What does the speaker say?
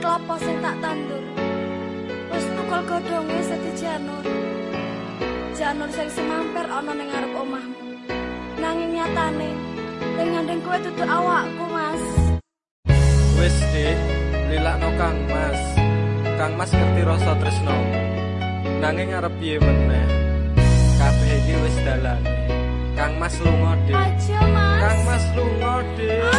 klapa sing tak tandur. Wis tukul godhonge sedhi janur. Janur sing semamper ana ning ngarep omahmu. Nanging nyatane ning ngandeng kowe dudu awakku mas. Wis dik. Lilakno kang mas. Kang mas ngerti rasa tresno. Nanging arep piye meneh? Kabeh iki wis dalane. Kang mas lunga dik. Kang mas lunga dik.